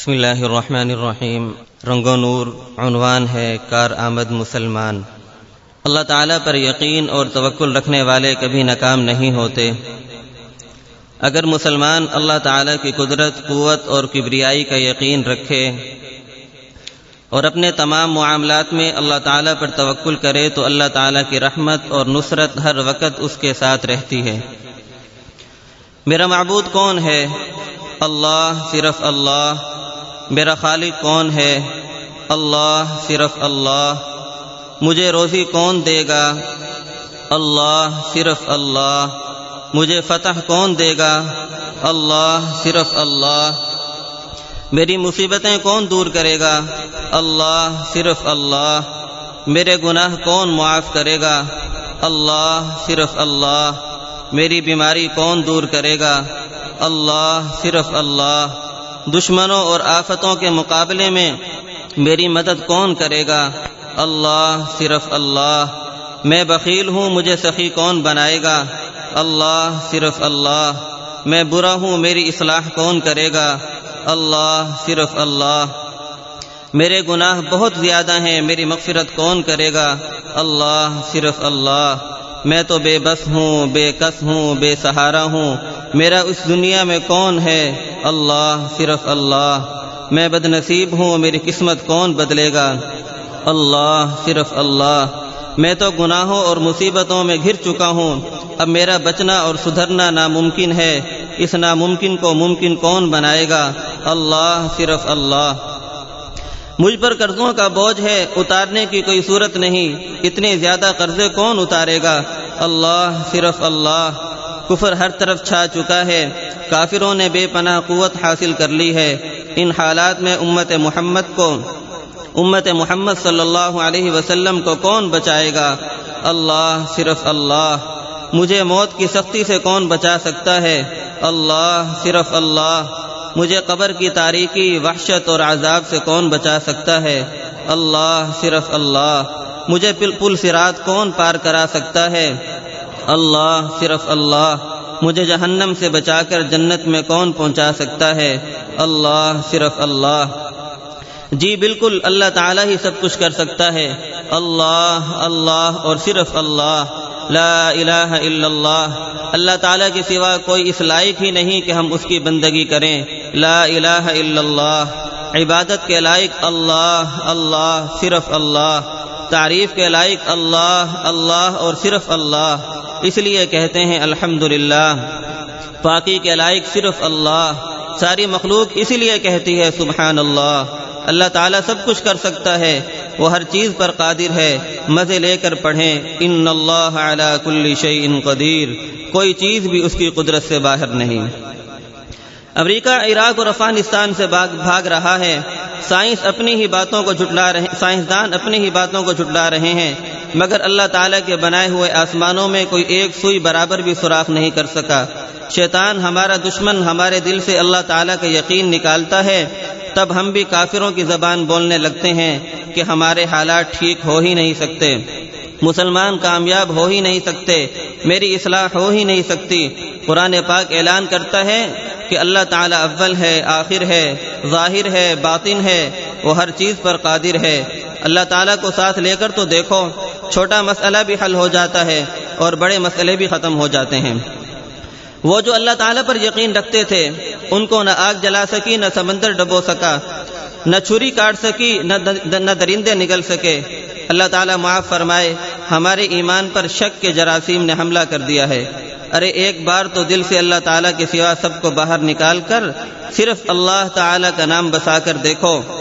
بسم اللہ الرحمن الرحیم رنگ و نور عنوان ہے کار آمد مسلمان اللہ تعالیٰ پر یقین اور توکل رکھنے والے کبھی ناکام نہیں ہوتے اگر مسلمان اللہ تعالیٰ کی قدرت قوت اور کبریائی کا یقین رکھے اور اپنے تمام معاملات میں اللہ تعالیٰ پر توکل کرے تو اللہ تعالیٰ کی رحمت اور نصرت ہر وقت اس کے ساتھ رہتی ہے میرا معبود کون ہے اللہ صرف اللہ میرا خالق کون ہے؟ اللہ، صرف اللہ۔ مجھے روزی کون دے گا؟ اللہ، صرف اللہ۔ مجھے فتح کون دے گا؟ اللہ، صرف اللہ۔ میری مصیبتیں کون دور کرے گا؟ اللہ، صرف اللہ۔ میرے گناہ کون معاف کرے گا؟ اللہ، صرف اللہ۔ میری بیماری کون دور کرے گا؟ اللہ، صرف اللہ۔ دشمنوں اور آفتوں کے مقابلے میں میری مدد کون کرے گا؟ اللہ، صرف اللہ۔ میں بخیل ہوں، مجھے سخی کون بنائے گا؟ اللہ، صرف اللہ۔ میں برا ہوں، میری اصلاح کون کرے گا؟ اللہ، صرف اللہ۔ میرے گناہ بہت زیادہ ہیں، میری مغفرت کون کرے گا؟ اللہ، صرف اللہ۔ میں تو بے بس ہوں، بے کس ہوں، بے سہارا ہوں۔ میرا اس دنیا میں کون ہے؟ اللہ، صرف اللہ، میں بد نصیب ہوں میری قسمت کون بدلے گا؟ اللہ، صرف اللہ، میں تو گناہوں اور مصیبتوں میں گھر چکا ہوں۔ اب میرا بچنا اور سدھرنا ناممکن ہے۔ اس ناممکن کو ممکن کون بنائے گا؟ اللہ، صرف اللہ۔ مجھ پر قرضوں کا بوجھ ہے، اتارنے کی کوئی صورت نہیں۔ اتنے زیادہ قرضے کون اتارے گا؟ اللہ، صرف اللہ۔ کفر ہر طرف چھا چکا ہے۔ کافروں نے بے پناہ قوت حاصل کر لی ہے۔ ان حالات میں امت محمد کو، امت محمد صلی اللہ علیہ وسلم کو کون بچائے گا؟ اللہ، صرف اللہ۔ مجھے موت کی سختی سے کون بچا سکتا ہے؟ اللہ، صرف اللہ۔ مجھے قبر کی تاریکی، وحشت اور عذاب سے کون بچا سکتا ہے؟ اللہ، صرف اللہ۔ مجھے پل سرات کون پار کرا سکتا ہے؟ اللہ، صرف اللہ، مجھے جہنم سے بچا کر جنت میں کون پہنچا سکتا ہے؟ اللہ، صرف اللہ۔ جی بالکل، اللہ تعالیٰ ہی سب کچھ کر سکتا ہے۔ اللہ اللہ اور صرف اللہ۔ لا الہ الا اللہ۔ اللہ تعالیٰ کے سوا کوئی اس لائق ہی نہیں کہ ہم اس کی بندگی کریں۔ لا الہ الا اللہ۔ عبادت کے لائق اللہ اللہ، صرف اللہ۔ تعریف کے لائق اللہ اللہ اور صرف اللہ۔ اس لیے کہتے ہیں الحمد پاکی کے لائق صرف اللہ، ساری مخلوق اسی لیے کہتی ہے سبحان اللہ اللہ تعالیٰ سب کچھ کر سکتا ہے، وہ ہر چیز پر قادر ہے، مزے لے کر پڑھیں ان اللہ علی کل شیء قدیر، کوئی چیز بھی اس کی قدرت سے باہر نہیں۔ امریکہ، عراق اور افغانستان سے بھاگ رہا ہے، سائنس اپنی ہی باتوں کو جھٹلا رہے سائنسدان اپنی ہی باتوں کو جھٹلا رہے ہیں۔ مگر اللہ تعالیٰ کے بنائے ہوئے آسمانوں میں کوئی ایک سوئی برابر بھی سوراخ نہیں کر سکا۔ شیطان ہمارا دشمن ہمارے دل سے اللہ تعالیٰ کا یقین نکالتا ہے۔ تب ہم بھی کافروں کی زبان بولنے لگتے ہیں کہ ہمارے حالات ٹھیک ہو ہی نہیں سکتے۔ مسلمان کامیاب ہو ہی نہیں سکتے۔ میری اصلاح ہو ہی نہیں سکتی۔ قرآن پاک اعلان کرتا ہے کہ اللہ تعالیٰ اول ہے، آخر ہے، ظاہر ہے، باطن ہے، وہ ہر چیز پر قادر ہے۔ اللہ تعالیٰ کو ساتھ لے کر تو دیکھو، چھوٹا مسئلہ بھی حل ہو جاتا ہے اور بڑے مسئلے بھی ختم ہو جاتے ہیں۔ وہ جو اللہ تعالیٰ پر یقین رکھتے تھے، ان کو نہ آگ جلا سکی، نہ سمندر ڈبو سکا، نہ چھری کاٹ سکی، نہ درندے نکل سکے۔ اللہ تعالیٰ معاف فرمائے، ہمارے ایمان پر شک کے جراثیم نے حملہ کر دیا ہے۔ ارے، ایک بار تو دل سے اللہ تعالیٰ کے سوا سب کو باہر نکال کر صرف اللہ تعالیٰ کا نام بسا کر دیکھو۔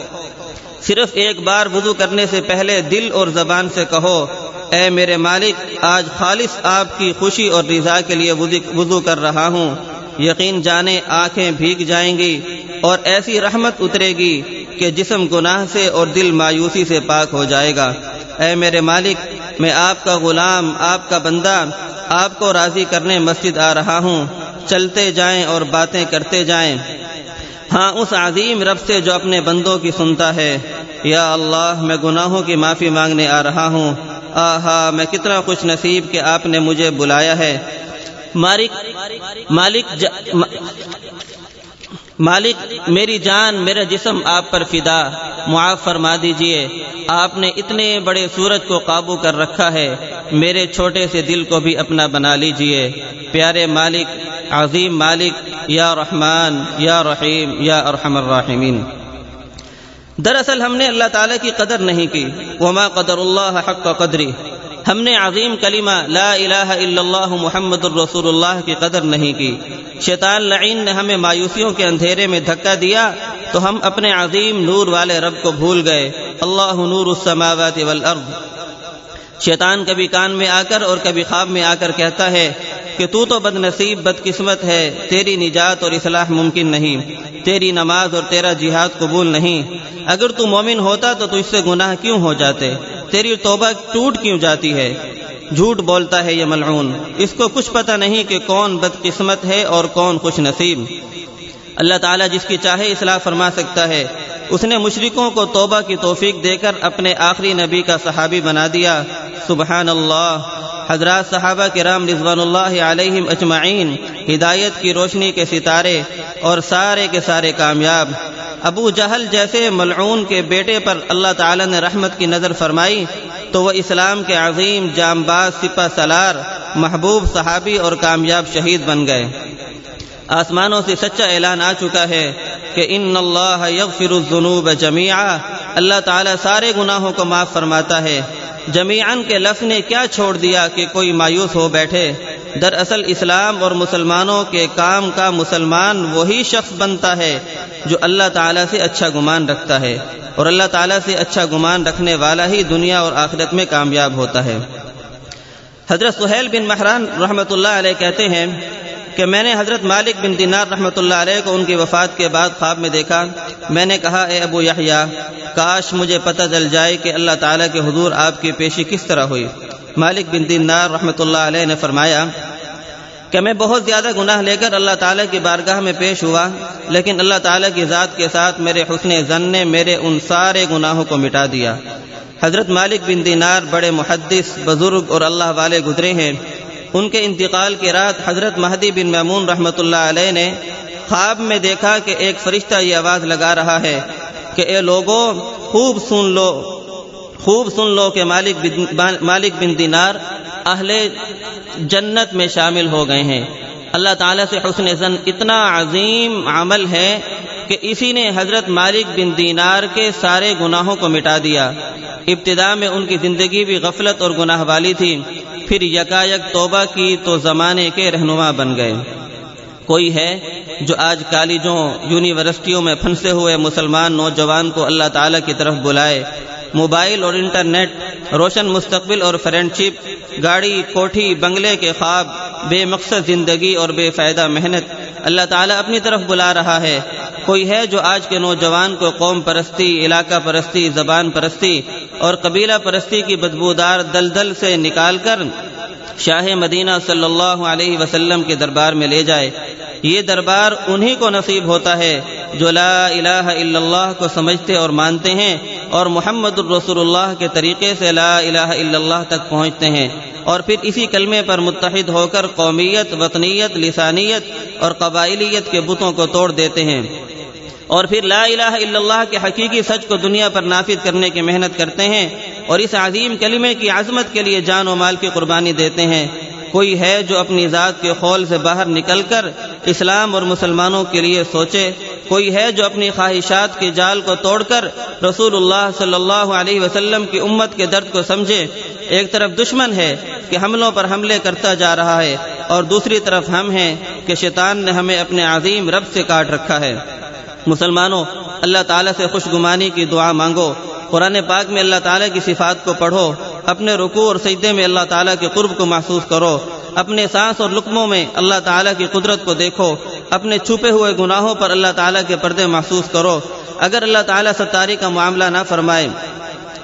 صرف ایک بار وضو کرنے سے پہلے دل اور زبان سے کہو، اے میرے مالک، آج خالص آپ کی خوشی اور رضا کے لیے وضو کر رہا ہوں۔ یقین جانے آنکھیں بھیگ جائیں گی اور ایسی رحمت اترے گی کہ جسم گناہ سے اور دل مایوسی سے پاک ہو جائے گا۔ اے میرے مالک، میں آپ کا غلام، آپ کا بندہ، آپ کو راضی کرنے مسجد آ رہا ہوں۔ چلتے جائیں اور باتیں کرتے جائیں۔ ہاں اس عظیم رب سے جو اپنے بندوں کی سنتا ہے۔ یا اللہ، میں گناہوں کی معافی مانگنے آ رہا ہوں۔ آہا، میں کتنا خوش نصیب کہ آپ نے مجھے بلایا ہے۔ مالک مالک مالک، میری جان، میرا جسم آپ پر فدا۔ معاف فرما دیجیے۔ آپ نے اتنے بڑے سورج کو قابو کر رکھا ہے۔ میرے چھوٹے سے دل کو بھی اپنا بنا لیجیے۔ پیارے مالک، عظیم مالک یا رحمان، یا رحیم، یا ارحم الراحمین۔ دراصل ہم نے اللہ تعالیٰ کی قدر نہیں کی۔ وما قدر اللہ حق قدری ہم نے عظیم کلمہ لا الہ الا اللہ محمد الرسول اللہ کی قدر نہیں کی۔ شیطان لعین نے ہمیں مایوسیوں کے اندھیرے میں دھکا دیا تو ہم اپنے عظیم نور والے رب کو بھول گئے۔ اللہ نور السماوات والارض۔ شیطان کبھی کان میں آ کر اور کبھی خواب میں آ کر کہتا ہے کہ تو تو بد نصیب بد قسمت ہے، تیری نجات اور اصلاح ممکن نہیں، تیری نماز اور تیرا جہاد قبول نہیں۔ اگر تو مومن ہوتا تو اس سے گناہ کیوں ہو جاتے؟ تیری توبہ ٹوٹ کیوں جاتی ہے؟ جھوٹ بولتا ہے یہ ملعون۔ اس کو کچھ پتہ نہیں کہ کون بد قسمت ہے اور کون خوش نصیب۔ اللہ تعالیٰ جس کی چاہے اصلاح فرما سکتا ہے۔ اس نے مشرکوں کو توبہ کی توفیق دے کر اپنے آخری نبی کا صحابی بنا دیا۔ سبحان اللہ۔ حضرات صحابہ کرام رضوان اللہ علیہم اجمعین، ہدایت کی روشنی کے ستارے اور سارے کے سارے کامیاب۔ ابو جہل جیسے ملعون کے بیٹے پر اللہ تعالی نے رحمت کی نظر فرمائی، تو وہ اسلام کے عظیم جام باز سپا سلار محبوب صحابی اور کامیاب شہید بن گئے۔ آسمانوں سے سچا اعلان آ چکا ہے کہ ان اللہ یغفر الذنوب جميعا اللہ تعالی سارے گناہوں کو معاف فرماتا ہے۔ جمیعن کے لفظ نے کیا چھوڑ دیا کہ کوئی مایوس ہو بیٹھے؟ دراصل اسلام اور مسلمانوں کے کام کا مسلمان وہی شخص بنتا ہے جو اللہ تعالیٰ سے اچھا گمان رکھتا ہے اور اللہ تعالیٰ سے اچھا گمان رکھنے والا ہی دنیا اور آخرت میں کامیاب ہوتا ہے۔ حضرت سہیل بن محران رحمۃ اللہ علیہ کہتے ہیں کہ میں نے حضرت مالک بن دینار رحمۃ اللہ علیہ کو ان کی وفات کے بعد خواب میں دیکھا۔ میں نے کہا، اے ابو یحییٰ، کاش مجھے پتہ چل جائے کہ اللہ تعالیٰ کے حضور آپ کی پیشی کس طرح ہوئی۔ مالک بن دینار رحمۃ اللہ علیہ نے فرمایا، کہ میں بہت زیادہ گناہ لے کر اللہ تعالیٰ کی بارگاہ میں پیش ہوا، لیکن اللہ تعالیٰ کی ذات کے ساتھ میرے حسن زن نے میرے ان سارے گناہوں کو مٹا دیا۔ حضرت مالک بن دینار بڑے محدث، بزرگ اور اللہ والے گزرے ہیں۔ ان کے انتقال کی رات حضرت مہدی بن میمون رحمۃ اللہ علیہ نے خواب میں دیکھا کہ ایک فرشتہ یہ آواز لگا رہا ہے کہ اے لوگوں خوب سن لو، خوب سن لو کہ مالک بن مالک بن دینار اہل جنت میں شامل ہو گئے ہیں۔ اللہ تعالیٰ سے حسن زن اتنا عظیم عمل ہے کہ اسی نے حضرت مالک بن دینار کے سارے گناہوں کو مٹا دیا۔ ابتدا میں ان کی زندگی بھی غفلت اور گناہ والی تھی۔ پھر یکایک توبہ کی تو زمانے کے رہنما بن گئے۔ کوئی ہے جو آج کالجوں، یونیورسٹیوں میں پھنسے ہوئے مسلمان نوجوان کو اللہ تعالیٰ کی طرف بلائے۔ موبائل اور انٹرنیٹ، روشن مستقبل اور فرینڈ شپ گاڑی، کوٹھی، بنگلے کے خواب، بے مقصد زندگی اور بے فائدہ محنت اللہ تعالیٰ اپنی طرف بلا رہا ہے۔ کوئی ہے جو آج کے نوجوان کو قوم پرستی، علاقہ پرستی، زبان پرستی اور قبیلہ پرستی کی بدبودار دلدل سے نکال کر شاہ مدینہ صلی اللہ علیہ وسلم کے دربار میں لے جائے۔ یہ دربار انہی کو نصیب ہوتا ہے جو لا الہ الا اللہ کو سمجھتے اور مانتے ہیں اور محمد الرسول اللہ کے طریقے سے لا الہ الا اللہ تک پہنچتے ہیں۔ اور پھر اسی کلمے پر متحد ہو کر قومیت، وطنیت، لسانیت اور قبائلیت کے بتوں کو توڑ دیتے ہیں۔ اور پھر لا الہ الا اللہ کے حقیقی سچ کو دنیا پر نافذ کرنے کی محنت کرتے ہیں اور اس عظیم کلمے کی عظمت کے لیے جان و مال کی قربانی دیتے ہیں۔ کوئی ہے جو اپنی ذات کے خول سے باہر نکل کر اسلام اور مسلمانوں کے لیے سوچے۔ کوئی ہے جو اپنی خواہشات کے جال کو توڑ کر رسول اللہ صلی اللہ علیہ وسلم کی امت کے درد کو سمجھے۔ ایک طرف دشمن ہے کہ حملوں پر حملے کرتا جا رہا ہے اور دوسری طرف ہم ہیں کہ شیطان نے ہمیں اپنے عظیم رب سے کاٹ رکھا ہے۔ مسلمانوں، اللہ تعالیٰ سے خوش گمانی کی دعا مانگو۔ قرآن پاک میں اللہ تعالیٰ کی صفات کو پڑھو۔ اپنے رکوع اور سجدے میں اللہ تعالیٰ کے قرب کو محسوس کرو۔ اپنے سانس اور لکموں میں اللہ تعالیٰ کی قدرت کو دیکھو۔ اپنے چھپے ہوئے گناہوں پر اللہ تعالیٰ کے پردے محسوس کرو۔ اگر اللہ تعالیٰ ستاری کا معاملہ نہ فرمائے،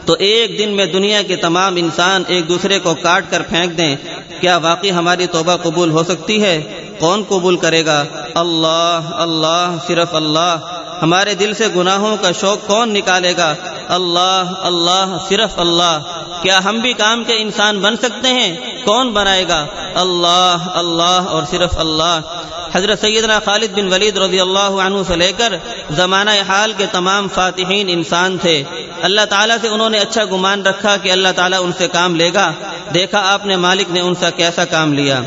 تو ایک دن میں دنیا کے تمام انسان ایک دوسرے کو کاٹ کر پھینک دیں۔ کیا واقعی ہماری توبہ قبول ہو سکتی ہے؟ کون قبول کرے گا؟ اللہ اللہ، صرف اللہ۔ ہمارے دل سے گناہوں کا شوق کون نکالے گا؟ اللہ اللہ، صرف اللہ۔ کیا ہم بھی کام کے انسان بن سکتے ہیں؟ کون بنائے گا؟ اللہ اللہ اور صرف اللہ۔ حضرت سیدنا خالد بن ولید رضی اللہ عنہ سے لے کر زمانہ حال کے تمام فاتحین انسان تھے۔ اللہ تعالیٰ سے انہوں نے اچھا گمان رکھا کہ اللہ تعالیٰ ان سے کام لے گا۔ دیکھا آپ نے مالک نے ان سے کیسا کام لیا۔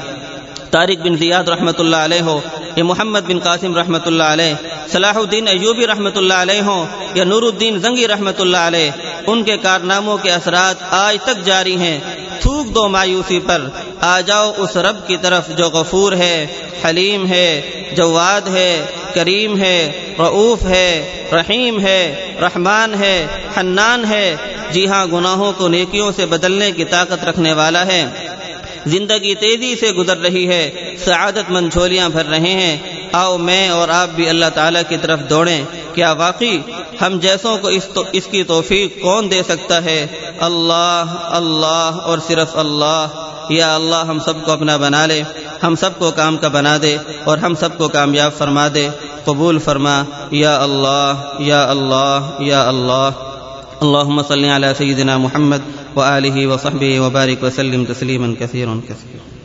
طارق بن زیاد رحمۃ اللہ علیہ ہو یا محمد بن قاسم رحمۃ اللہ علیہ صلاح الدین ایوبی رحمۃ اللہ علیہ ہوں، یا نور الدین زنگی رحمۃ اللہ علیہ، ان کے کارناموں کے اثرات آج تک جاری ہیں۔ تھوک دو مایوسی پر، آ جاؤ اس رب کی طرف جو غفور ہے، حلیم ہے، جواد ہے، کریم ہے، رعوف ہے، رحیم ہے، رحمان ہے، حنان ہے۔ جی ہاں گناہوں کو نیکیوں سے بدلنے کی طاقت رکھنے والا ہے۔ زندگی تیزی سے گزر رہی ہے سعادت مند جھولیاں بھر رہے ہیں۔ آؤ میں اور آپ بھی اللہ تعالیٰ کی طرف دوڑیں۔ کیا واقعی ہم جیسوں کو اس تو اس کی توفیق کون دے سکتا ہے؟ اللہ اللہ اور صرف اللہ۔ یا اللہ، ہم سب کو اپنا بنا لے۔ ہم سب کو کام کا بنا دے اور ہم سب کو کامیاب فرما دے۔ قبول فرما۔ یا اللہ یا اللہ یا اللہ۔ اللهم صل على سيدنا محمد وآله وصحبه وبارك وسلم تسليما كثيرا كثيرا